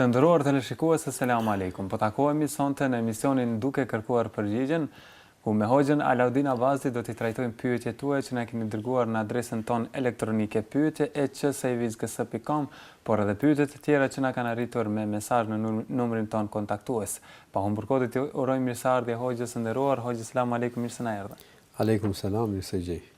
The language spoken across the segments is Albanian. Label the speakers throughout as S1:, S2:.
S1: Të nderuar teleshikues selam alejkum po takohemi sonte në emisionin Duke kërkuar përgjigjen ku me Hoxhën Alaudin Abazi do t'i trajtojmë pyetjet tuaja që na keni dërguar në adresën tonë elektronike pyetje e qsevizhgs pikë kom por edhe pyetje të tjera që na kanë arritur me mesazh në numrin tonë kontaktues pa humbur kohë do t'i urojmë mirëseardhje Hoxhës së nderuar Hoxhë selam alejkum mirë se na erdhe.
S2: Alejkum selam mirë se gjej.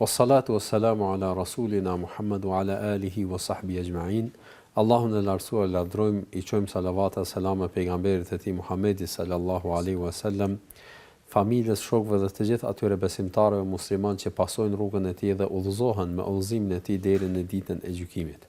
S2: Wa salatu wa salamu ala rasulina Muhammad wa ala alihi wa sahbihi ejmain Allahun e lartësuar lavdrojmë i çojmë salavate e selame pejgamberit të tij Muhammedit sallallahu alejhi wa sellem familjes shokëve dhe të gjithë atyre besimtarëve muslimanë që pasojnë rrugën e tij dhe udhëzohen me udhëzimin e tij deri në ditën e gjykimit.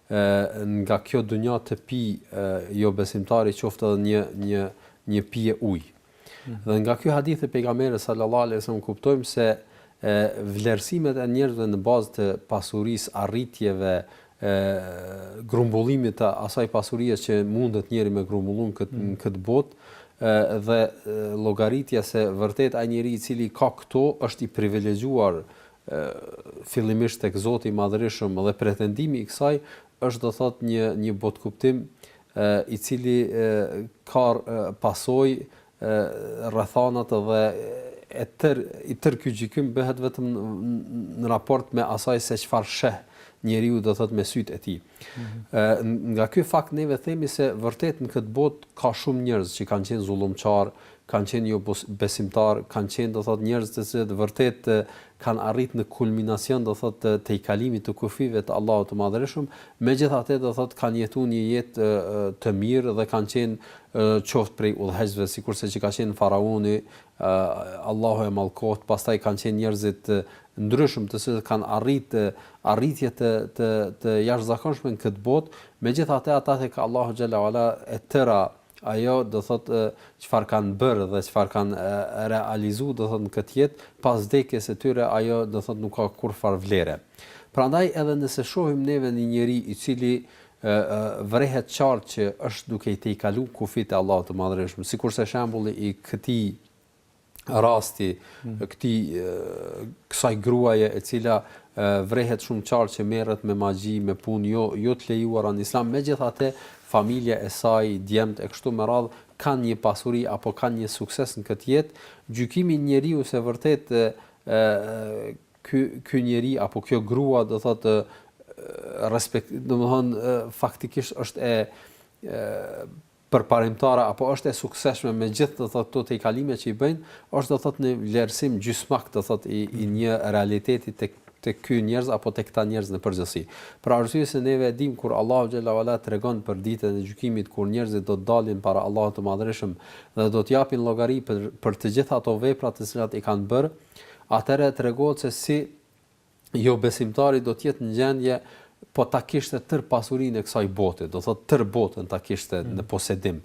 S2: e nga kjo dunja të pijë e jo besimtari qoftë edhe një një një pikë ujë dhe nga ky hadith i pejgamberit sallallahu alejhi wasallam kuptojmë se e vlerësimet e njerëzve në bazë të pasurisë arritjeve e grumbullimit të asaj pasurie që mundet njeri me grumbullu në këtë mm. këtë botë e dhe llogaritja se vërtet ai njeri i cili ka këto është i privilegjuar fillimisht tek Zoti i Madhërishëm dhe pretendimi i kësaj është do thotë një një botëkuptim i cili ka pasojë rrethanat dhe e tër i tërë ky gjykim bëhet vetëm në raport me asaj se çfarë sheh njeriu do thotë me sytë e tij. Nga ky fakt neve themi se vërtet në këtë botë ka shumë njerëz që kanë qenë zullumqarë, kanë qenë jo besimtarë, kanë qenë do thotë njerëz të cilët vërtet kanë arrit në kulminacion do thotë të tejkalimit të kufijve të Allahut të Madhërishëm, megjithatë do thotë kanë jetu një jetë të mirë dhe kanë qenë qoftë prej udhëheqësve sikurse që ka qenë faraoni Allahu e mallkoftë pastaj kanë qenë njerëz të ndryshëm të cilët kanë arrit arritje të të të jashtëzakonshme në këtë botë megjithatë ata tek Allahu xhel-le ue ala e tëra ajo do thotë çfarë kanë bërë dhe çfarë kanë realizu do thotë në këtë jetë pas vdekjes së tyre ajo do thotë nuk ka kurrfarë vlere prandaj edhe nëse shohim neve një njeri i cili vërehet qartë që është duke i tejkalu kufijtë e Allahut të Madhërishëm, sikurse shembulli i këtij rasti, këtij kësaj gruaje e cila vërehet shumë qartë që merret me magji, me punë jo jo të lejuara në Islam, megjithatë familja e saj, djemtë e kështu me radhë kanë një pasuri apo kanë një sukses në këtë jetë, gjykimi i njeriu se vërtet ky ky njeri apo kjo grua do thotë respekt, domthon faktikisht është e përparimtara apo është e suksesshme me gjithë do thotë këto tejkalime që i bëjnë, është do thotë në vlerësim gjysmak do thotë i, i një realiteti tek tek ky njerëz apo tek këta njerëz në përgjithësi. Për arsye se neve e dim kur Allahu xhel-le ue ala tregon për ditën e gjykimit kur njerëzit do të dalin para Allahut të Madhërishëm dhe do të japin llogari për për të gjitha ato vepra të cilat i kanë bërë, Atëherë tregohet se si jobesimtari do të jetë në gjendje po ta kishte tërë pasurinë e kësaj bote, do thotë tërë botën ta kishte në mm. posedim.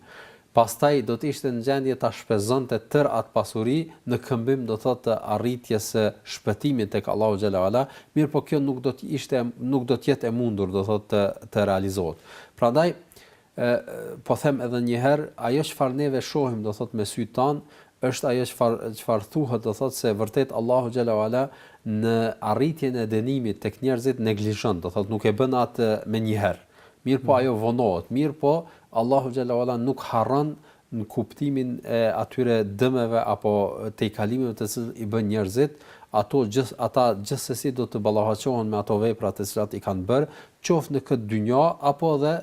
S2: Pastaj do të ishte në gjendje ta shpenzonte tërë atë pasuri në këmbim do thotë të arritjes së shpëtimit tek Allahu xhel-le ue ala, mirëpo kjo nuk do të ishte nuk do të jetë e mundur do thotë të të realizohet. Prandaj E po them edhe një herë, ajo çfarë neve shohim, do thotë, me sytë tanë, është ajo çfarë çfarë thuhet, do thotë, se vërtet Allahu xhel-le ue ala në arritjen e dënimit tek njerëzit neglizhon, do thotë, nuk e bën atë menjëherë. Mirëpo ajo vonohet, mirëpo Allahu xhel-le ue ala nuk harron në kuptimin e atyre dëmeve apo tejkalimeve të cilat i bëjnë njerëzit, ato gjith, ata gjithsesi do të ballafaqohen me ato vepra të cilat i kanë bërë, qoftë në këtë dynja apo edhe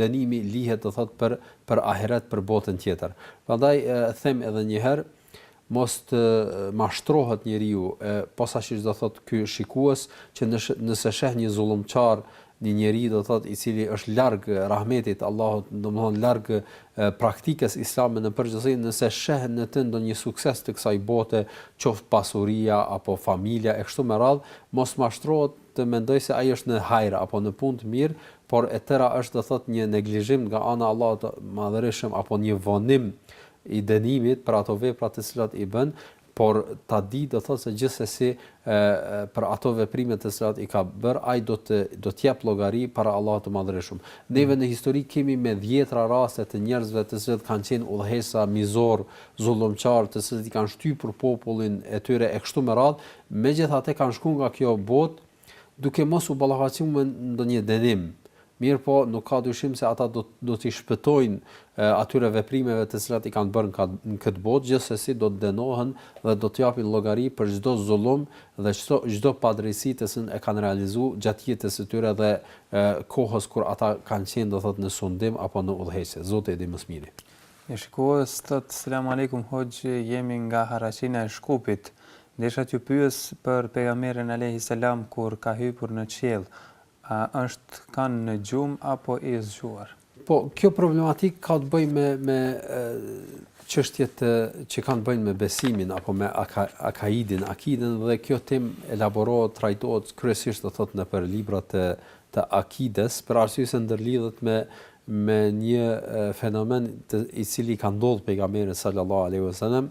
S2: dënimi lihet do thotë për për ahiret, për botën tjetër. Prandaj them edhe një herë, mos të mashtrohet njeriu e posaçërisht do thotë ky shikues që nëse sheh një zullumqar një njeri do thotë i cili është larg rahmetit Allahut domthon larg praktikës islame në përgjithësi nëse sheh në të ndonjë sukses të kësaj bote qoftë pasuria apo familja e kështu me radhë mos mashtrohet të mendojë se ai është në hajr apo në punë të mirë por e tëra është do thotë një neglizhim nga ana e Allahut të madhërishëm apo një vonim i dënimit për ato vepra të cilat i bën, por ta dijë do thotë se gjithsesi për ato veprime të cilat i ka bërë ai do të do të japë llogari para Allahut të Madhërishëm. Neve mm. në histori kemi me dhjetra raste të njerëzve të cilët kanë qenë udhëheqësa mizor, zullumqar, të cilët i kanë shtypur popullin e tyre e kështu me radhë, megjithatë kanë shkuar nga kjo botë duke mos u ballafaquar me ndonjë dënim, mirëpo nuk ka dyshim se ata do do t'i shpëtojnë atyre veprimeve të cilat i kanë bërë në këtë botë, gjithsesi do të dënohen dhe do të japin llogari për çdo zullum dhe çdo çdo padrejtësi të cilën e kanë realizu gjatë jetës së tyre dhe kohës kur ata kanë qenë do thotë në sundim apo në udhëheqje. Zoti e di më së miri.
S1: Një shikues thotë selamu alejkum hoxhë jemi nga Haraçina e Shkupit desha t'ju pyes për pejgamberin alejhi selam, kur ka hypur në qiell a është kan në gjum apo i zgjuar.
S2: Po, kjo problematikë ka të bëjë me me çështjet që kanë të bëjnë me besimin apo me akaidin, akiden dhe kjo temë elaborohet, trajtohet kryesisht do të thotë nëpër librat të të akides, për arsye se ndërlidhet me me një fenomen të i cili i ka ndodhur pejgamberit sallallahu alejhi ve sellem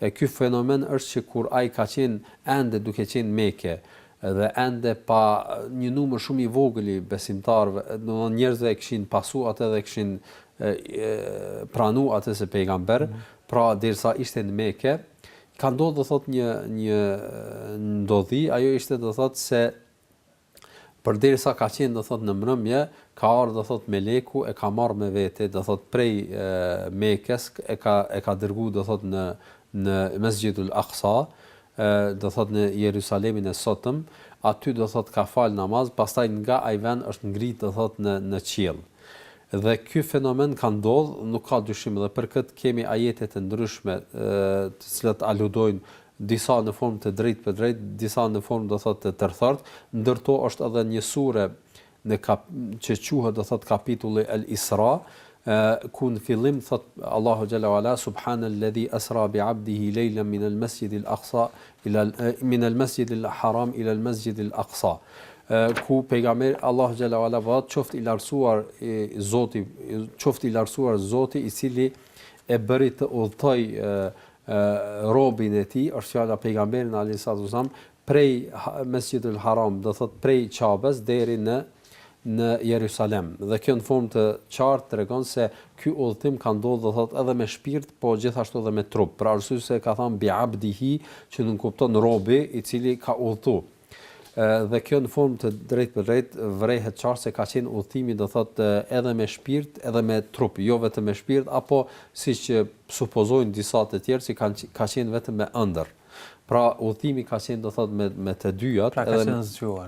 S2: e ky fenomen është që kur ai ka qenë ende duke qenë Mekë dhe ende pa një numër shumë i vogël i besimtarëve, do të thonë njerëzve e kishin pasu atë dhe kishin e, e, pranu atë si pejgamber, mm -hmm. pra derisa ishte në Mekë, ka ndodhur do thot një një ndodhi, ajo ishte do thot se Përderisa ka qenë do thotë në mrëmje, ka ardhur do thotë meleku e ka marrë me vete do thotë prej Mekes e ka e ka dërguar do thotë në në Mesxhidul Aksa, do thotë në Jerusalemin e sotëm, aty do thotë ka falë namaz, pastaj nga ai vend është ngrit do thotë në në qiell. Dhe ky fenomen ka ndodhur, nuk ka dyshim dhe për këtë kemi ajete të ndryshme të cilat aludojnë disa në formë të drejtpërdrejtë, disa në formë, do thotë, të tërthortë, ndër to është edhe një sure në kap që quhet, do thotë, kapitulli El-Isra, ë ku në fillim thotë Allahu xhel-le ue ala subhanalladhi asra bi 'abdihi lejlan min al-masjid al-aqsa ila min al-masjid al-haram ila al-masjid al-aqsa ku pejgamberi Allahu xhel-le ue ala thot qoftë i lartësuar Zoti qoftë i lartësuar Zoti i cili e bëri të udhëtoj robin e tij, është fjala pejgamberin alejhi salatu ue selam, prej Mesxhidul Haram, do thotë prej Qabes deri në në Jerusalem. Dhe kjo në formë të qartë tregon se ky udhëtim ka ndodhur do thotë edhe me shpirt, po gjithashtu edhe me trup, për arsye se ka thënë bi abdihi, që nënkupton robi i cili ka udhëtuar. Dhe kjo në formë të drejtpërdrejtë vërehet qartë se ka qenë udhëtimi do thotë edhe me shpirt edhe me trup, jo vetëm me shpirt apo siç supozojnë disa të tjerë që kanë ka qenë vetëm me ëndërr. Pra udhëtimi ka qenë do thotë me me të dyjat
S1: pra, edhe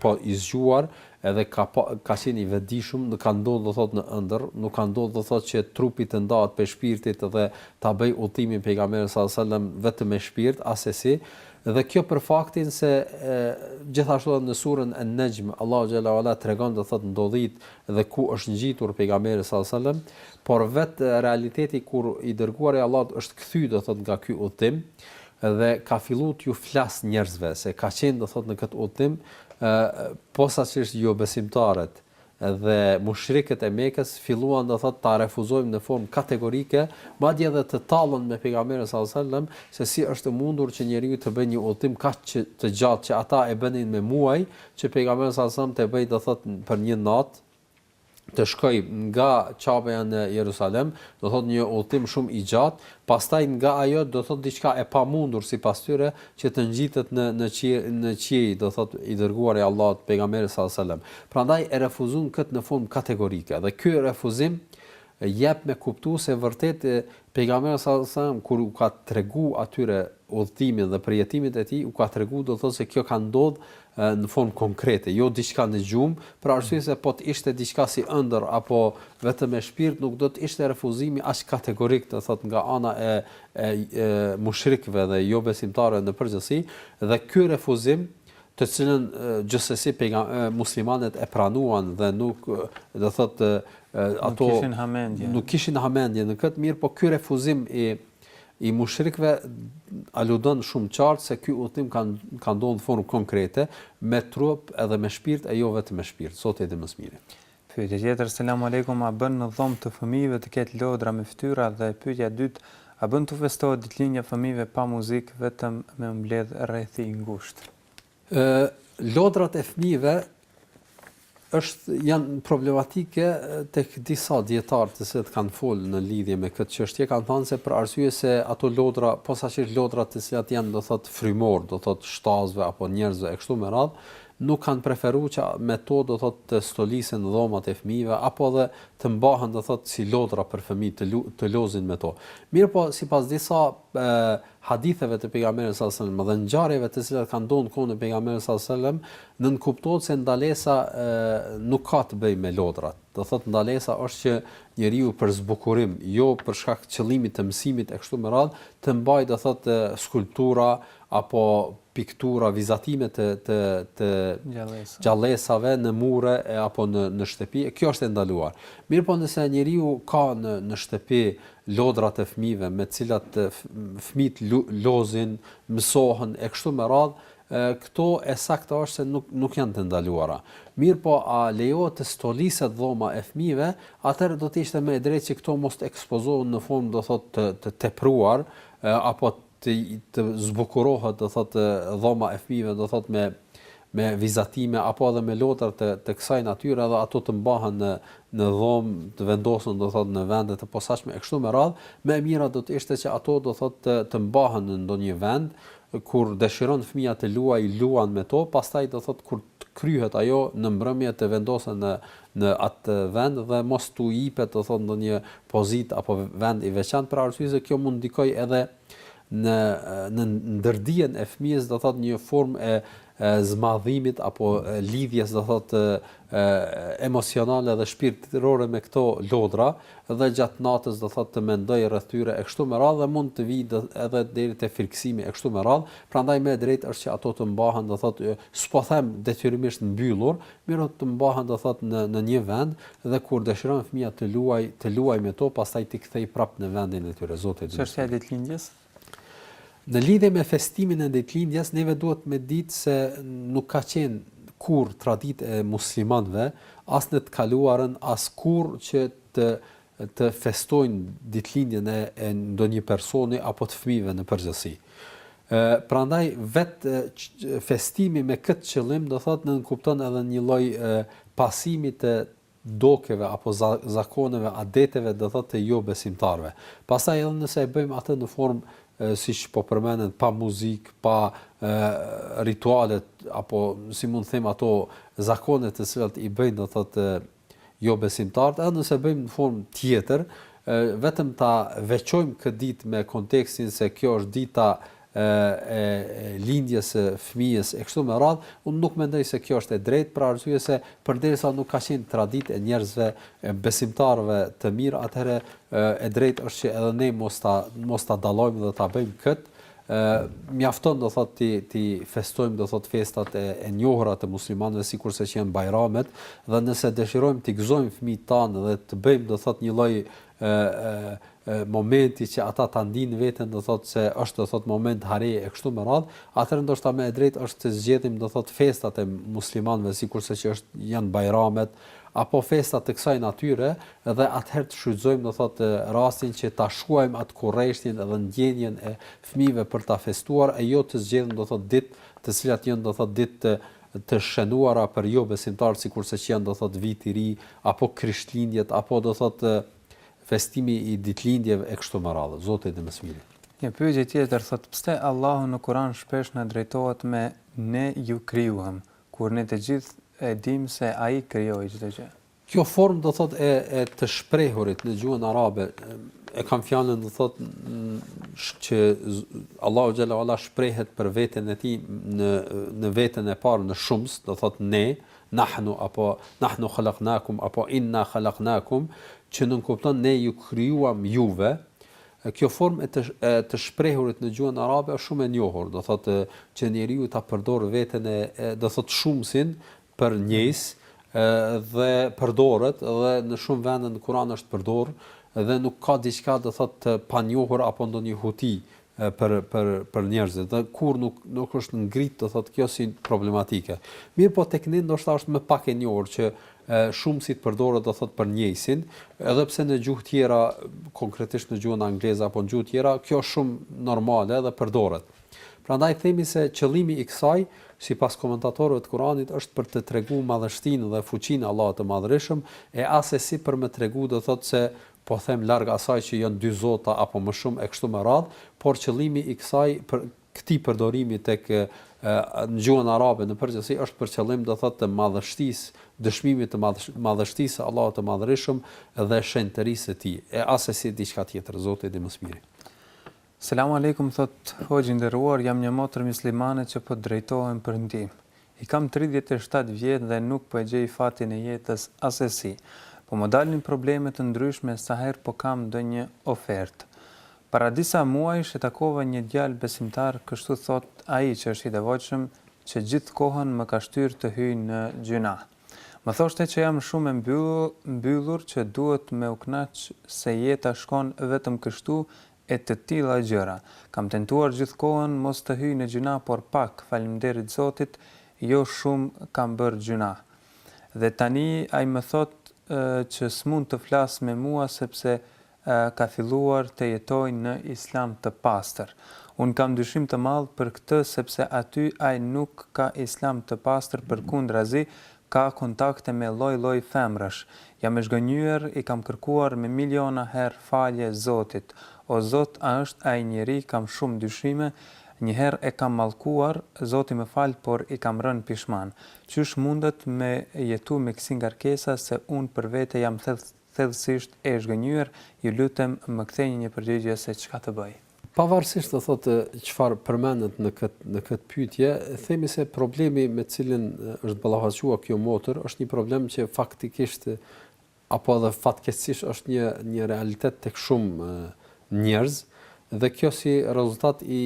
S2: po i zgjuar edhe ka pa, ka qenë i vetëdijshëm, nuk ka ndodhur do thotë në ëndërr, nuk ka ndodhur do thotë që trupi të ndahet prej shpirtit dhe ta bëj udhëtimin pejgamberi sallallahu alajhi wasallam vetëm me shpirt, asesi Dhe kjo për faktin se gjithashtu edhe në surën En-Nejm Allahu xhel-le ue ala tregon do thotë ndodhitë dhe ku është ngjitur pejgamberi sallallahu alaihi wasallam, por vetë realiteti kur i dërguari i Allahut është kthy do thotë nga ky udhëtim dhe ka filluar t'u flasë njerëzve se ka qenë do thotë në këtë udhëtim posaçërisht jobesimtarët, dhe mushrikët e Mekës filluan do thotë ta refuzojmë në formë kategorike, madje edhe të tallën me Pejgamberin sallallahu alejhi ve sellem se si është e mundur që njeriu të bëjë një udhëtim kaq të gjatë që ata e bënin me muaj, që Pejgamberi sallallahu alejhi ve sellem ta bëjë do thotë për një natë, të shkojë nga Qabeja në Jerusalem, do thotë një udhëtim shumë i gjatë, Pastaj nga ajo do thotë diçka e pamundur sipas tyre që të ngjitet në në në qiej do thotë i dërguari i Allahut pejgamberi sal selem prandaj e refuzun këtë në formë kategorike dhe ky refuzim jep me kuptu se vërtet pejgamberi sal selem kur u ka tregu atyre udhëtimin dhe përjetimet e tij u ka tregu do thotë se kjo ka ndodhë në formë konkrete, jo diçka në gjumë, për arsye se po të ishte diçka si ëndërr apo vetëm me shpirt nuk do të ishte refuzimi aq kategorik, do thotë nga ana e e mushrikëve dhe jobesimtarëve në përgjithësi, dhe ky refuzim të cilën gjithsesi muslimanët e pranuan dhe nuk do thotë ato
S1: nuk kishin hamendje,
S2: nuk kishin hamendje në këtë mirëpo ky refuzim i i mushrikëve aludon shumë qartë se ky udhëtim ka ka ndodhur në formë konkrete, me trup edhe me shpirt e jo vetëm me shpirt. Zoti e di më së miri.
S1: Pyetje tjetër, Selam Alejkum, a bën në dhomë të fëmijëve të ketë lodra me fytyra dhe pyetja e dytë, a bën t'u festohet ditëlindja fëmijëve pa muzikë vetëm me u mbledh rrethi i ngushtë?
S2: Ë lodrat e fëmijëve është janë problematike tek disa dijetar të cilët kanë fol në lidhje me këtë çështje kanë thanë se për arsye se ato lodra posaçërisht lodrat të cilat janë do thot frymor do thot shtazve apo njerëzve e kështu me radh nuk kanë preferuar që me to do thot të stolisen dhomat e fëmijëve apo dhe të mbahen do thot si lodra për fëmijë të, të lozin me to mirëpo sipas disa e, haditheve të Pejgamberit sallallâhu alejhi ve sellem dhe ngjarjeve të cilat kanë ndodhur në kohën e Pejgamberit sallallâhu alejhi ve sellem, nënkuptohet se ndalesa nuk ka të bëjë me lodrat. Do thotë ndalesa është që njeriu për zbukurim, jo për shkak të qëllimit të mësimit e kështu me radhë, të mbajë do thotë skulptura apo piktura, vizatime të të të gjallesave në mure apo në në shtëpi, kjo është e ndaluar. Mirëpo nëse njeriu ka në në shtëpi lodrat e fëmijëve me të cilat fëmijët lozin, mësohen e kështu me radhë, këto e saktë është se nuk nuk janë të ndaluara. Mirëpo a lejohet të stoliset dhoma e fëmijëve, atëherë do të ishte më e drejtë që këto mos të ekspozohen në formë do thotë të të tepruar apo të të zbukurohet do thot dhoma e fëmijëve do thot me me vizatime apo edhe me lodra të të kësaj natyre edhe ato të mbahen në në dhomë të vendosen do thot në vende të posaçme e kështu me radh më e mira do të ishte që ato do thot të të mbahen në ndonjë vend kur dëshiron fëmija të luaj luan me to pastaj do thot kur të kryhet ajo në mbrëmje të vendosen në në atë vend dhe mos t'u jipet do thotë ndonjë pozitë apo vend i veçantë për arsye se kjo mund ndikojë edhe në në ndërdijen e fëmijës do thotë një formë e zmadhimit apo lidhjes do thotë emocionale dhe shpirtërore me këto lodra dhe gjatë natës do thotë të mendojë rreth tyre e kështu me radhë dhe mund të vijë edhe deri te frikësimi e kështu me radhë prandaj më e drejtë është që ato të mbahen do thotë s'po them detyrimisht mbyllur mirëpo të mbahen do thotë në në një vend dhe kur dëshiron fëmija të luajë të luajë me to pastaj t'i kthejë prapë në vendin e tyre zoti e di më së miri.
S1: Çështja e ditëlindjes?
S2: Në lidhje me festimin e ditëlindjes neve duhet me ditë se nuk ka qenë kurrë traditë e muslimanëve, as në të kaluarën, as kurrë që të të festojnë ditëlindjen e e ndonjë personi apo të fëmijëve në përgjithësi. Ë prandaj vetë festimi me këtë qëllim do thotë nënkupton edhe një lloj pasimi të dokeve apo zakoneve, adeteve, do thotë jobesimtarëve. Pastaj edhe nëse e bëjmë atë në formë siç po përmenden pa muzikë, pa ritualet apo si mund të them ato zakonet të cilat i bëjnë do thotë jobesimtarët, edhe nëse e bëjmë në formë tjetër, vetëm ta veçojmë këtë ditë me kontekstin se kjo është dita e lindjes së fëmijës e kështu me radhë, unë nuk mendoj se kjo është e drejtë për arsye se përderisa nuk ka qenë traditë e njerëzve e besimtarëve të mirë atëherë e drejtë është që edhe ne mos ta mos ta dallojmë dhe ta bëjmë këtë ë mjafton do thotë t'i t'i festojmë do thotë festat e, e njohura të muslimanëve sikurse që janë bajramet dhe nëse dëshirojmë t'i gëzojmë fëmijët tanë dhe të bëjmë do thotë një lloj momenti që ata ta ndijnë veten do thotë se është do thotë moment hareje e kështu me radhë, atëherë ndoshta më e drejtë është të zgjedhim do thotë festat e muslimanëve sikurse që është janë bajramet apo festa të kësaj natyre dhe atëherë të shfrytëzojmë do thotë rastin që ta shuajmë atë kureshtjen dhe ndjenjën e fëmijëve për ta festuar e jo të zgjedhim do thotë ditë të cilat janë do thotë ditë të shënuara për jobesimtarët sikurse që janë do thotë viti i ri apo Krishtlindjet apo do thotë festimi i ditëlindjeve e kështu me radhë zoti e di më së miri.
S1: Një pyetje tjetër thotë pse Allahu në Kuran shpesh na drejtohet me ne ju krijuam kur ne të gjithë e dimë se ai krijoi çdo gjë.
S2: Kjo formë do thotë e e të shprehurit në gjuhën arabe e kam fjalën do thotë që Allahu xhala wala shprehet për veten e tij në në veten e parë në shumës, do thotë ne, nahnu apo nahnu khalaqnakum apo inna khalaqnakum, që nënkupton ne ju krijuam juve. Kjo formë e të, e të shprehurit në gjuhën arabe është shumë e njohur, do thotë që njeriu ta përdor veten e do thotë shumësin për njëjës dhe përdoret dhe në shumë vende në Kuran është përdorur dhe nuk ka diçka do thotë të panjohur apo ndonjë huti për për për njerëzit dhe kurr nuk nuk është ngrit do thotë kjo si problematike. Mirpo tek ne ndoshta është më pak e njohur që shumësi të përdoret do thotë për njëjsin, edhe pse në gjuhë tjera, konkretisht në gjuhën angleze apo në gjuhë tjera, kjo është shumë normale dhe përdoret. Prandaj themi se qëllimi i kësaj, sipas komentatorëve të Kuranit, është për të tregu madhështinë dhe fuqinë e Allahut të Madhërishëm, e assesi për me tregu do thotë se po them larg asaj që janë dy zota apo më shumë e kështu me radhë, por qëllimi i kësaj për këtij përdorimi tek në gjuhën arabe në përgjithësi është për qëllim do thotë të madhështisë, dëshmimit të madhështisë së Allahut të Madhërishëm dhe shenjtërisë së Tij, e assesi diçka tjetër, Zoti e di më së miri.
S1: Selam Alejkum thot hoxhë i nderuar jam një motër myslimane që po drejtohem për ndihmë i kam tridhjetë e shtatë vjet dhe nuk po e gjej fatin e jetës assesi po më dalin probleme të ndryshme sa her po kam ndonjë ofert para disa muajsh e takova një djal besimtar kështu thot ai që është i devotshëm që gjith kohën më ka shtyr të hyj në gjynah më thoshte që jam shum e mbyllur që duhet me u knaq se jeta shkon vetëm kështu e të tilla gjëra. Kam tentuar gjithë kohën mos të hyj në gjynah por pak, faleminderit Zotit jo shumë kam bërë gjynah. Dhe tani ai më thotë që s'mund të flasë me mua sepse ka filluar të jetojë në Islam të pastër. Unë kam dyshim të madh për këtë sepse aty ai nuk ka Islam të pastër përkundrazi Ka kontakte me lloj lloj femrash. Jam e zhgënjyer i kam kërkuar me miliona herë falje Zotit. O Zot a është ai njeri kam shumë dyshime, një herë e kam mallkuar, Zoti më fal por i kam rënë pishman. Qysh mundet me jetu me kësi ngarkesa se unë për vete jam thellësisht e zhgënjyer, ju lutem më ktheni një përgjigje se çka të bëj.
S2: Pavarësisht do thotë çfarë përmendet në këtë në këtë pyetje, themi se problemi me të cilin është ballafaqua kjo motër është një problem që faktikisht apo edhe fatkeqësisht është një një realitet tek shumë njerëz dhe kjo si rezultat i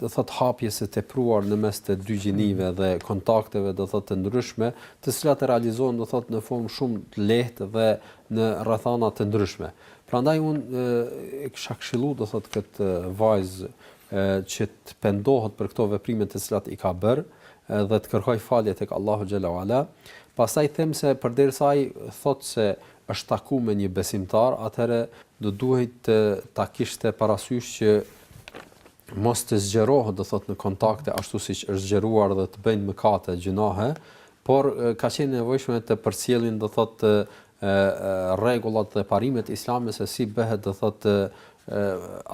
S2: do thotë hapjes së tepruar në mes të dy gjinive dhe kontakteve do thotë të ndryshme, të cilat realizohen do thotë në formë shumë të lehtë dhe në rrethana të ndryshme. Prandaj unë e kisha këshilluar do thotë këtë vajzë që të pendohet për këto veprime të cilat i ka bërë dhe të kërkojë falje tek Allahu xhele ve ala. Pastaj them se përderisa ai thotë se është taku me një besimtar, atëherë do duhej ta kishte parasysh që mos të zgjerohet do thot në kontakte ashtu siç është zgjeruar dhe të bëjnë mëkate, gjynahe, por ka qenë nevojshme të përcjellin do thot rregullat dhe parimet islame se si bëhet do thot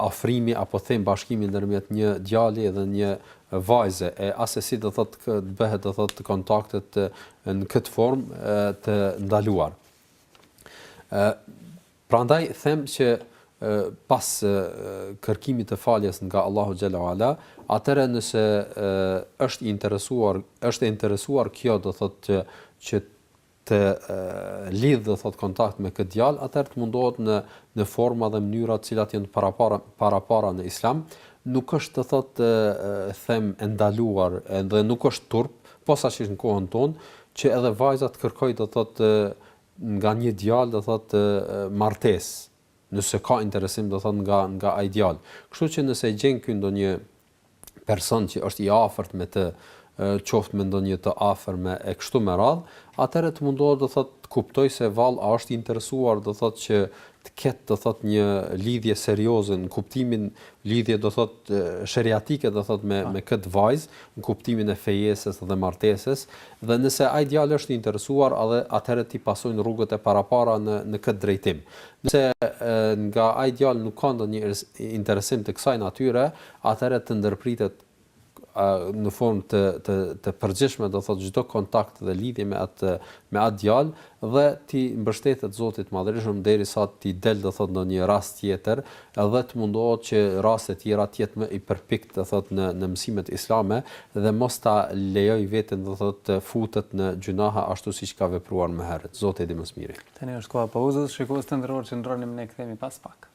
S2: afrimi apo them bashkimi ndërmjet një djali dhe një vajze e asesi do thot të bëhet do thot kontaktet në këtë formë të ndaluar. Prandaj them që pas kërkimit të faljes nga Allahu xhele ve ala, atëherë nëse është i interesuar, është e interesuar kjo do thotë që që të lidhë do thotë kontakt me këtë djalë, atëherë të mundohet në në forma dhe mënyra të cilat janë para para parapara në Islam, nuk është do thotë them e ndaluar dhe nuk është turp, posaçërisht në kohën tonë që edhe vajza të kërkojë do thotë nga një djalë do thotë martesë nëse ka interesim do thotë nga nga ai djalë. Kështu që nëse e gjen ky ndonjë person që është i afërt me të qoftë me ndonjë të afërme e kështu me radhë, atëherë të mundohet do thotë të kuptojë se vallë a është i interesuar do thotë që të ketë do thotë një lidhje serioze në kuptimin lidhje do thotë sheriatike do thotë me me këtë vajzë në kuptimin e fejesës dhe martesës dhe nëse ai djalë është i interesuar edhe atëherë t'i pasojnë rrugët e parapara në në këtë drejtim. Nëse nga ai djalë nuk ka ndonjë interesim të kësaj natyre, atëherë të ndërpritet në formë të të të përgjithshme do thotë çdo kontakt dhe lidhje me atë me atë djalë dhe t'i mbështetet Zotit të madhërishëm derisa t'i del do thotë ndonjë rast tjetër dhe të mundohet që raste të tjera të jetë më i përpiktë do thotë në në mësimet islame dhe mos ta lejojë veten do thotë të futet në gjynaha ashtu siç ka vepruar më herët Zoti e di më së miri
S1: tani është koha e pauzës shikues të nderuar qëndroni me ne kthehemi pas pak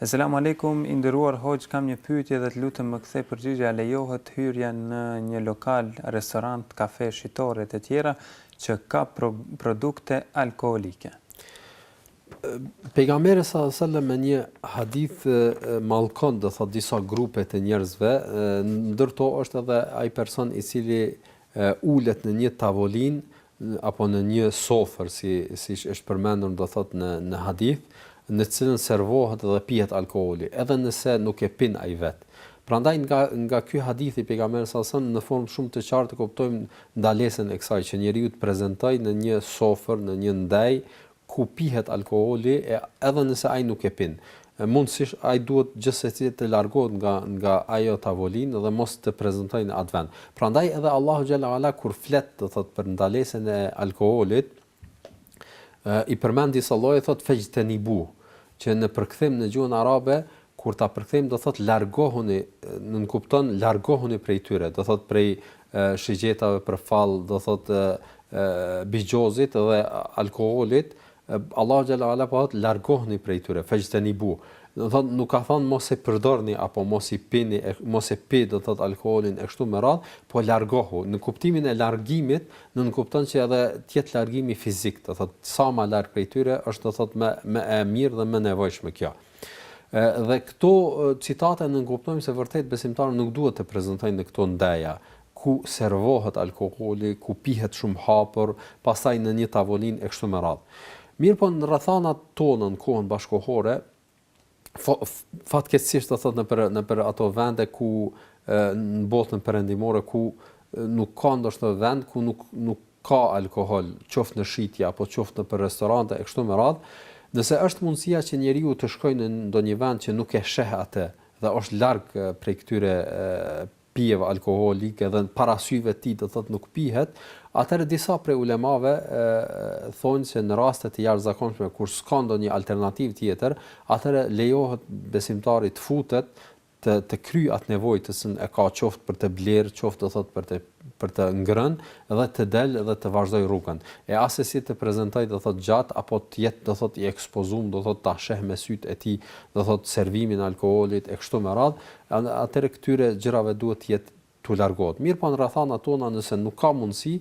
S1: Esselamu Alejkum, i nderuar Hoxhë kam një pyetje dhe të lutem më kthe përgjigje a lejohet hyrja në një lokal, restorant, kafe, shitore e të tjera që ka produkte alkoolike.
S2: Pejgamberi sallallahu alejhi ve sellem në një hadith mallkon do thot disa grupe të njerëzve ndër to është edhe ai person i cili ulet në një tavolinë apo në një sofër si siç është përmendur do thotë në në hadith, në të cilën servohet dhe pihet alkooli, edhe nëse nuk e pin ai vet. Prandaj nga nga ky hadith i Pejgamberit sallallahu alajhi wasallam në formë shumë të qartë e kuptojmë ndalesën e kësaj që njeriu të prezentojë në një sofër, në një ndejë ku pihet alkooli e edhe nëse ai nuk e pin. Mundësisht ai duhet gjithsesi të largohet nga nga ajo tavolinë dhe mos të prezentojë në atë vend. Prandaj edhe Allahu xhel-le ue ala kur flet do thotë për ndalesën e alkoolit i përmend disa lloje thotë fexhtenibu që në përkthim në gjuhën arabe kur ta përkthejmë do thotë largohuni nënkupton largohuni prej tyre do thotë prej shigjetave për fall do thot bixhozit dhe alkoolit Allahu xhel-le ue ala po thot largohuni prej tyre fexhtenibu do thot nuk ka thon mos e përdorni apo mos i pini mos e pi do thot alkoolin e kështu me radh po largohu në kuptimin e largimit nënkupton që edhe të jetë largimi fizik do thot sa më larg prej tyre është do thot më më e mirë dhe më e nevojshme kjo Dhe këto citate nënkuptojmë se vërtet besimtarët nuk duhet të prezentojnë në këto ndeja ku servohet alkooli, ku pihet shumë hapur, pastaj në një tavolinë e kështu me radhë. Mirpo në rrethanat tona në kohën bashkëkohore, fatkeqësisht do thotë nëpër nëpër ato vende ku në botën perëndimore ku nuk ka ndoshta vend ku nuk nuk ka alkohol, qoftë në shitje apo qoftë nëpër restorante e kështu me radhë, nëse është mundësia që njeriu të shkojë në ndonjë vend që nuk e sheh atë dhe është larg prej këtyre pijeve alkoholike dhe para syve të tij do thotë nuk pihet, atëherë disa prej ulemave thonë se në raste të jashtëzakonshme kur s'ka ndonjë alternativë tjetër, atëherë lejohet besimtarit të futet të të kryjë atë nevojë të cilën e ka qoftë për të blerë, qoftë do thotë për të për të ngrënë dhe të dalë dhe të vazhdojë rrugën. E asesi të prezentojë do thotë gjatë apo të jetë do thotë i ekspozuar, do thotë ta sheh me sytë e tij, do thotë servimin e alkoolit e kështu me radhë, atëherë këtyre gjërave duhet të jetë t'u largohet. Mirpo në rrethanat tona nëse nuk ka mundësi,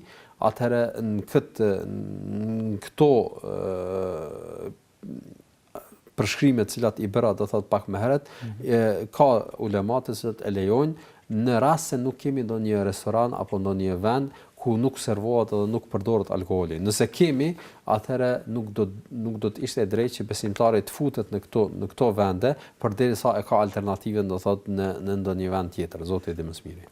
S2: atëherë në këtë në këto përshkrimet të cilat i bëra do thot pak më herët, e, ka ulema të cilët e lejojnë në rast se nuk kemi ndonjë restoran apo ndonjë vend ku nuk servohet dhe nuk përdoret alkooli. Nëse kemi, atëherë nuk do nuk do të ishte e drejtë që besimtari të futet në këto në këto vende, përderisa e ka alternativën do thot në në ndonjë vend tjetër, Zoti e di më së miri.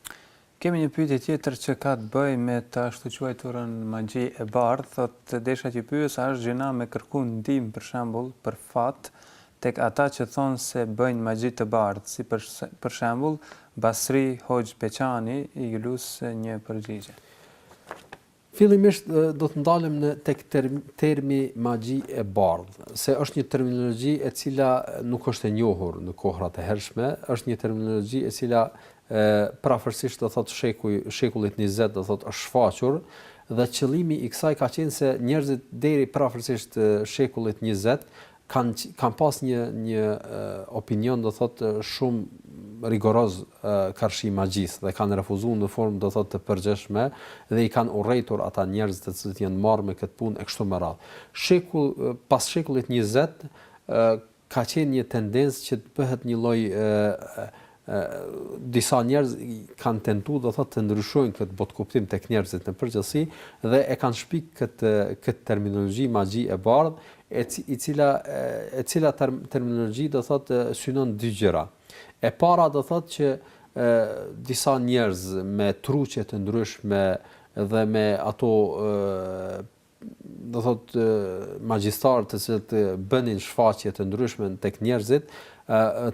S1: Kemi një pyetje tjetër që ka të bëjë me të ashtuquajturën magji e bardhë, thotë, desha t'ju pyes a është gjynah me kërku ndihmë për shembull për fat tek ata që thonë se bëjnë magji të bardhë, si për shembull Basri Hoxhë Beqani ju lutem një përgjigje.
S2: Fillimisht do të ndalem tek termi magji e bardhë, se është një terminologji e cila nuk është e njohur në kohërat e hershme, është një terminologji e cila prafërsisht do thotë shekuj shekullit 20 do thotë është shfaqur dhe qëllimi i kësaj ka qenë se njerëzit deri prafërsisht shekullit 20 Kan kan pas një një opinion do thot shum rigoroz karshi magjisë dhe kan refuzu në formë do thot të përgjithshme dhe i kan urrejtur ata njerëz të cilët jan marr me kët punë e kshtu me radh. Shekull pas shekullit njëzet ka qenë një tendencë që të bëhet një lloj disa njerëz kanë tentuar do thotë të ndryshojnë këtë botëkuptim tek njerëzit në përgjithësi dhe e kanë shpik këtë këtë terminologji magji e bardhë e cila e cila terminologji do thotë synon dy gjëra e para do thotë që e, disa njerëz me truqe të ndryshme dhe me ato e, do thotë magjistarë të cilët bënin shfaqje të ndryshme tek njerëzit,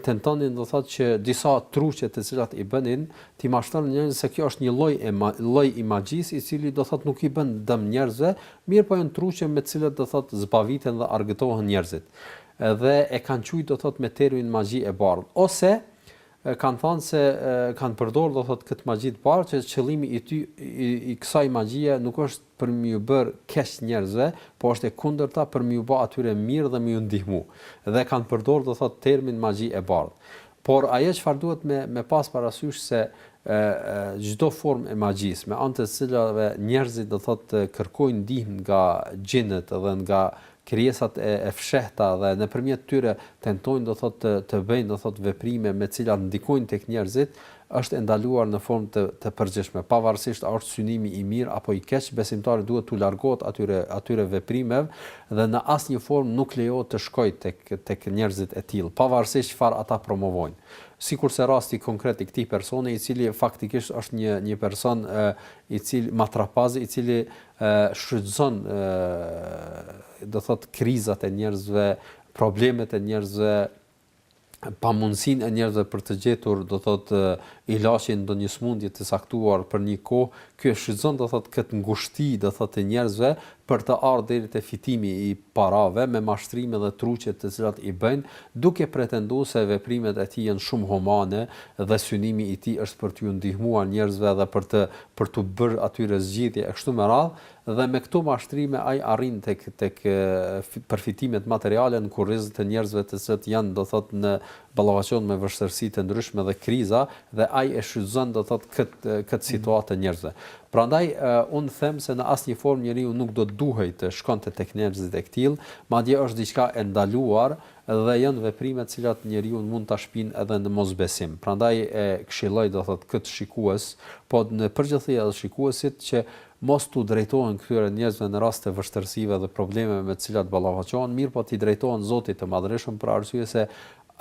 S2: tentonin do thotë që disa truqe të cilat i bënin t'i mashtronin njerëzit se kjo është një lloj e lloj i magjisë i cili do thotë nuk i bën dëm njerëzve, mirëpo janë truqe me të cilat do thotë zbaviten dhe argëtohen njerëzit. Edhe e kanë quajtur do thotë me termin magji e bardhë ose kanë thënë se kanë përdorur do thotë këtë magji të bardhë që qëllimi i tij i kësaj magjie nuk është për me ju bërë keq njerëzve, po është e kundërta për me ju ba atyre mirë dhe me ju ndihmu. Dhe kanë përdor do thotë termin magji e bardhë. Por ajo çfarë duhet me me pas parasysh se çdo formë e magjisë, me anë të cilave njerëzit do thotë kërkojnë ndihmë nga xhinët dhe nga krijesat e e fshehta dhe nëpërmjet tyre tentojnë do thotë të të bëjnë do thotë veprime me të cilat ndikojnë tek njerëzit, Është e ndaluar në formë të të përgjithshme. Pavarësisht a është synimi i mirë apo i keq, besimtari duhet t'u largohet atyre atyre veprimeve dhe në asnjë formë nuk lejohet të shkojë tek tek njerëzit e tillë, pavarësisht çfarë ata promovojnë. Sikurse rasti konkret i këtij personi, i cili faktikisht është një një person e i cili matrapaz, i cili shfrytëzon e do thotë krizat e njerëzve, problemet e njerëzve, pamundësinë e njerëzve për të gjetur, do thotë, ilaçin ndonjë sëmundje të caktuar për një kohë, ky e shfrytëzon do thotë këtë ngushti do thotë të njerëzve për të ardhur deri te fitimi i parave me mashtrime dhe truqe të cilat i bëjnë, duke pretenduar se veprimet e tij janë shumë humane dhe synimi i tij është për t'ju ndihmuar njerëzve dhe për të për t'u bërë atyre zgjidhje e kështu me radhë, Dhe me këto mashtrime ai arrin tek tek përfitimet materiale në kurriz të njerëzve të cilët janë do thotë në ballafaqim me vështërsi të ndryshme dhe kriza dhe ai e shfrytëzon do thotë kët kët situatë të njerëzve. Prandaj unë them se në asnjë formë njeriu nuk do të duhej të shkonte tek njerëzit e këtillë, madje është diçka e ndaluar dhe janë veprime të cilat njeriun mund ta shpinë edhe në mosbesim. Prandaj e këshilloj do thotë kët shikues, po në përgjithësi edhe shikuesit që mos t'u drejtohen këtyre njerëzve në rast të vështërsive dhe problemeve me të cilat ballafaqohen, mirëpo t'i drejtohen Zotit të Madhërishëm për arsye se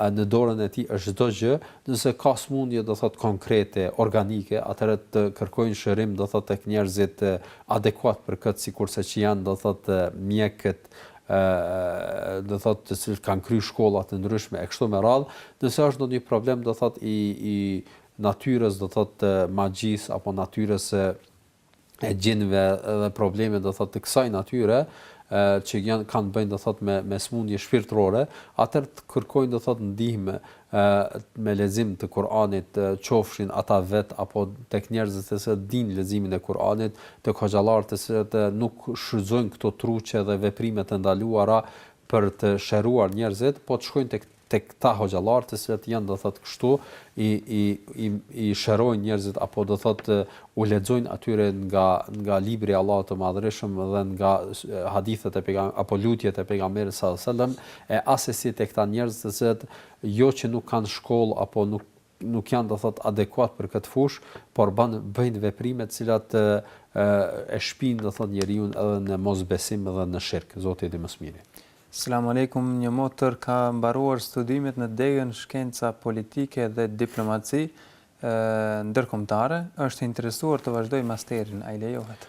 S2: në dorën e Tij është çdo gjë, nëse ka sëmundje do thotë konkrete, organike, atëherë të kërkojnë shërim do thotë tek njerëzit adekuat për këtë sikurse që janë do thotë mjekët do thotë të cilët kanë kry shkolla të ndryshme e kështu me radhë, nëse është ndonjë problem do thotë i i natyrës do thotë të magjisë apo natyrës së e xhinëve dhe probleme do thotë të kësaj natyre që janë kanë bëjnë do thotë me me smundje shpirtërore, atëherë të kërkojnë do thotë ndihmë me lexim të Kuranit, qofshin ata vet apo tek njerëzit të cilët dinë leximin e Kuranit, te hoxhallarë të cilët nuk shfrytëzojnë këto truqe dhe veprime të ndaluara për të shëruar njerëzit, po të shkojnë tek tek këta hoxhallarë të cilët janë do thotë kështu i i i i shërojnë njerëzit apo do thotë u lexojnë atyre nga nga libri i Allahut të Madhërishëm dhe nga hadithet e pejgamberit apo lutjet e pejgamberit sallallahu alajhi wasallam e asesi tek këta njerëz të cilët jo që nuk kanë shkollë apo nuk nuk janë do thotë adekuat për këtë fushë, por bën bëjnë veprime të cilat e shpijnë do thotë njeriun edhe në mosbesim dhe në shirk. Zoti e di më së miri.
S1: Selam Alejkum, një motër ka mbaruar studimet në degën Shkenca Politike dhe Diplomaci Ndërkombëtare, është e interesuar të vazhdojë masterin, a i lejohet?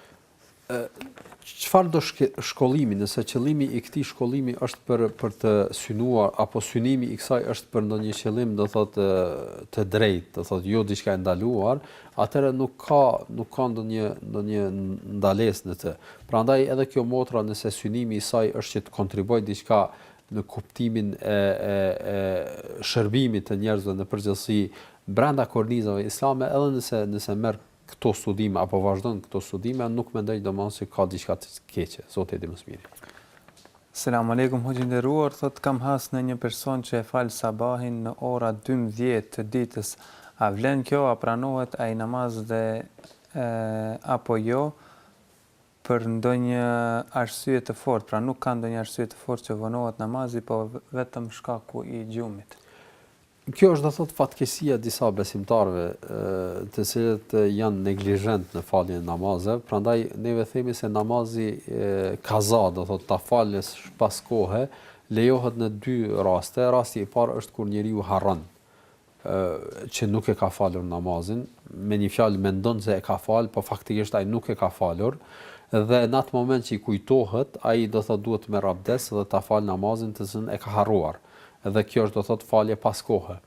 S2: Çfarëdo shkollimi, nëse qëllimi i këtij shkollimi është për për të synuar apo synimi i kësaj është për ndonjë qëllim, do thotë të drejtë, do thotë jo diçka e ndaluar, atëherë nuk ka nuk ka ndonjë ndonjë ndalesë në të. Prandaj edhe kjo motra nëse synimi i saj është që të kontribuojë diçka në kuptimin e e e shërbimit të njerëzve në përgjithësi brenda kornizave islame, edhe nëse nëse merr këto studime apo vazhdon këto studime nuk mendoj domethënë se ka diçka të keqe zoti e di më së miri.
S1: Selam alejkum hoxhë i nderuar thotë kam has në një person që e fal sabahin në ora dymbëdhjetë të ditës a vlen kjo a pranohet ai namaz dhe apo jo për ndonjë arsye të fortë, pra nuk ka ndonjë arsye të fortë që vonohet namazi, po vetëm shkaku i gjumit.
S2: Kjo është do të thotë fatkeqësia e disa besimtarëve, të cilët janë neglizhent në faljen e namazeve, prandaj neve themi se namazi kaza, do të thotë ta falësh pas kohe, lejohet në dy raste, rasti i parë është kur njeriu harron, që nuk e ka falur namazin, me një fjalë mendon se e ka falë, po faktikisht ai nuk e ka falur, dhe në atë moment që i kujtohet, ai do thotë duhet të merr abdes dhe ta falë namazin të cilën e ka harruar. Dhe kjo është do thotë falje pas kohe.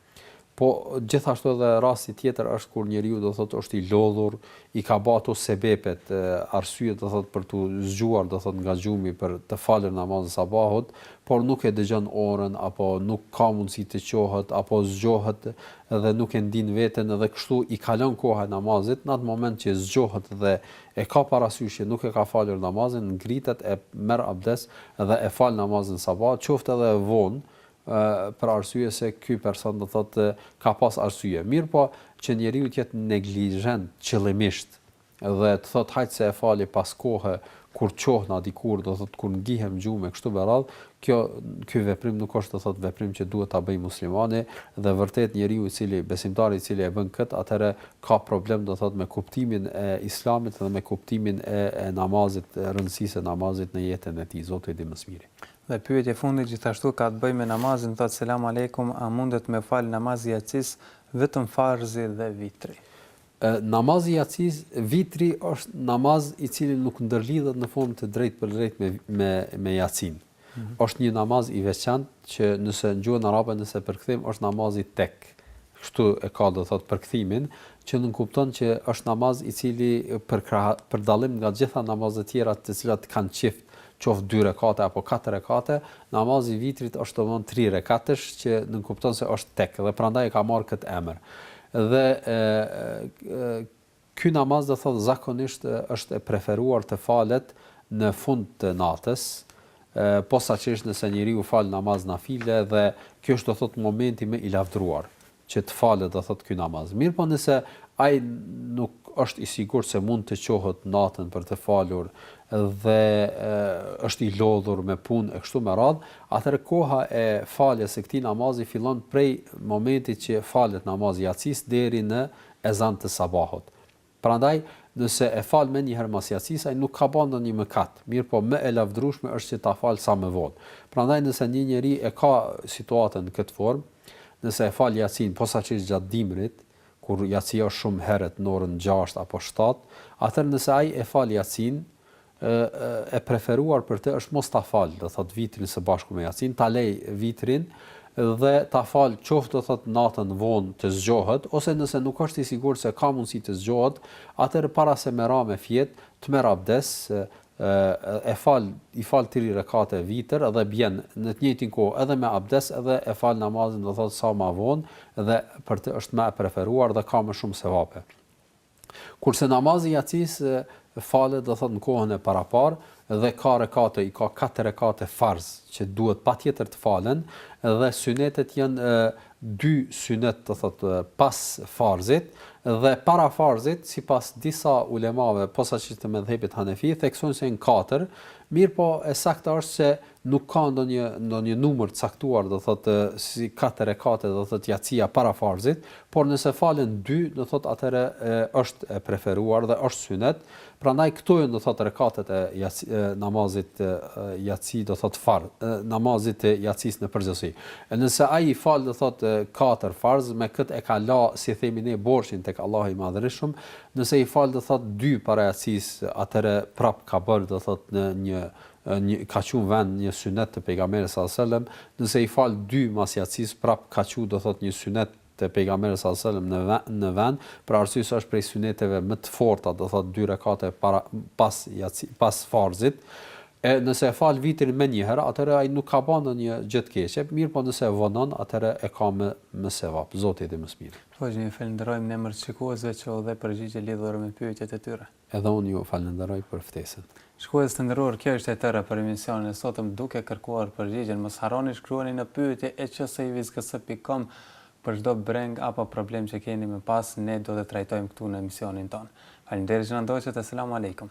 S2: Po gjithashtu edhe rasti tjetër është kur njeriu do thotë është i lodhur, i ka ba ato sebepet, arsyet do thotë për t'u zgjuar do thotë nga gjumi për të falur namazin e sabahut, por nuk e dëgjon orën apo nuk ka mundësi të qohet apo zgjohet dhe nuk e ndin veten dhe kështu i kalon koha e namazit, n'atë moment që zgjohet dhe e ka parasysh që nuk e ka falur namazin, ngritet e merr abdes dhe e fal namazin e sabahut, qoftë edhe vonë, për arsye se ky person do thotë ka pas arsye. Mirëpo që njeriu të jetë neglizhent qëllimisht dhe të thotë hajt se e fali pas kohe kur qohna dikur, do thotë kur ngihem gjumë e kështu me radhë, kjo ky veprim nuk është do thotë veprim që duhet ta bëjë muslimani dhe vërtet njeriu i cili besimtari i cili e bën këtë atëherë ka problem do thotë me kuptimin e Islamit dhe me kuptimin e, e namazit, rëndësisë e namazit në jetën e tij. Zoti i di më së miri.
S1: Dhe pyetja e fundit gjithashtu ka të bëjë me namazin thotë selam alejkum a mundet me fal namaz i jacis vetëm farzi dhe vitri.
S2: Namazi i jacis vitri është namaz i cili nuk ndërlidhet në formë të drejtpërdrejtë me me me jacin është një namaz i veçantë që nëse në gjuhën arabe nëse përkthejmë është namazi tek kështu e ka do thot përkthimin që nënkupton që është namaz i cili për për dallim nga gjitha namazet tjera të cilat kanë çift qoftë dy rekate apo katër rekate, namazi i vitrit është domthon tri rekatesh që nënkupton se është tek dhe prandaj e ka marrë këtë emër. Dhe ky namaz do thotë zakonisht është e preferuar të falet në fund të natës, posaçërisht nëse njeriu fal namaz nafile dhe kjo është do thotë momenti më i lavdëruar. që të falet do thotë ky namaz. Mirëpo nëse ai nuk është i sigurt se mund të qohet natën për të falur dhe është i lodhur me punë e kështu me radhë, atëherë koha e faljes së këtij namazi fillon prej momentit që falet namazi i jacis deri në ezan të sabahut. Prandaj, nëse e fal menjëherë mas jacisë, ai nuk ka ba ndonjë mëkat, mirëpo më e lavdërueshme është që ta falë sa më vonë. Prandaj nëse një njeri e ka situatën në këtë formë, nëse e fal jacinë posaçërisht gjatë dimrit, kur jacia është shumë herët në orën gjashtë apo shtatë, atëherë nëse ai e fal jacinë, e preferuar për të është mos ta falë, do thotë vitrin së bashku me jacin, ta lejë vitrin dhe ta falë qoftë do thotë natën vonë të zgjohet, ose nëse nuk është i sigurt se ka mundësi të zgjohet, atëherë para se me ra me fjetë, të merr abdes, e fal, i fal tri rekate vitër dhe bjen në të njëjtin kohë edhe me abdes edhe e fal namazin do thotë sa ma vonë dhe për të është ma e preferuar dhe ka më shumë sevape. Kurse namazi i jacisë falet do thotë në kohën e paraparë dhe ka rekate i ka katër rekate farz që duhet patjetër të falen dhe synetet janë dy synet do thotë pas farzit dhe para farzit sipas disa ulemave posaçërisht të medhhebit hanefi theksojnë se janë katër mirëpo e sakta është se Nuk ka ndonjë ndonjë numër të caktuar, do thotë, si katër rekate, do thotë, jacia para farzit, por nëse falen dy, do thotë, atëherë është e preferuar dhe është synet, prandaj këto janë, do thotë, rekatet e jaci, e namazit jaci, do thotë, farz, namazit të jacisë në përgjithësi. E nëse ai i fal, do thotë, katër farz, me këtë e ka la, si themi ne, borxhin tek Allahu i Madhërishëm, nëse i fal, do thotë, dy para jacisë, atëherë prapë ka bërë, do thotë, në një një ka çu vend një synet të pejgamberit sallallahul selem nëse i fal dy mas jacisë prap ka çu do thot një synet të pejgamberit sallallahul selem në vend për arsye se është prej syneteve më të forta do thot dy rekate para pas jacisë pas farzit e nëse e fal vitrin menjëher atëherë ai nuk ka ba ndonjë gjë të keqe mirëpo nëse e vonon atëherë e ka më më sevap zoti e di më së
S1: miri. Hoxhë ju falënderojmë në emër të shikuesve që u dhe përgjigje lidhur me pyetjet e tyre.
S2: Edhe unë ju falënderoj për ftesën.
S1: Shikues të nderuar kjo ishte e tëra për emisionin e sotëm duke kërkuar përgjigjen mos harroni shkruani në pyetje e qsivizkc pikë kom për çdo brengë apo problem që keni më pas ne do të trajtojmë këtu në emisionin tonë faleminderit që na ndoqët e selamu alejkum.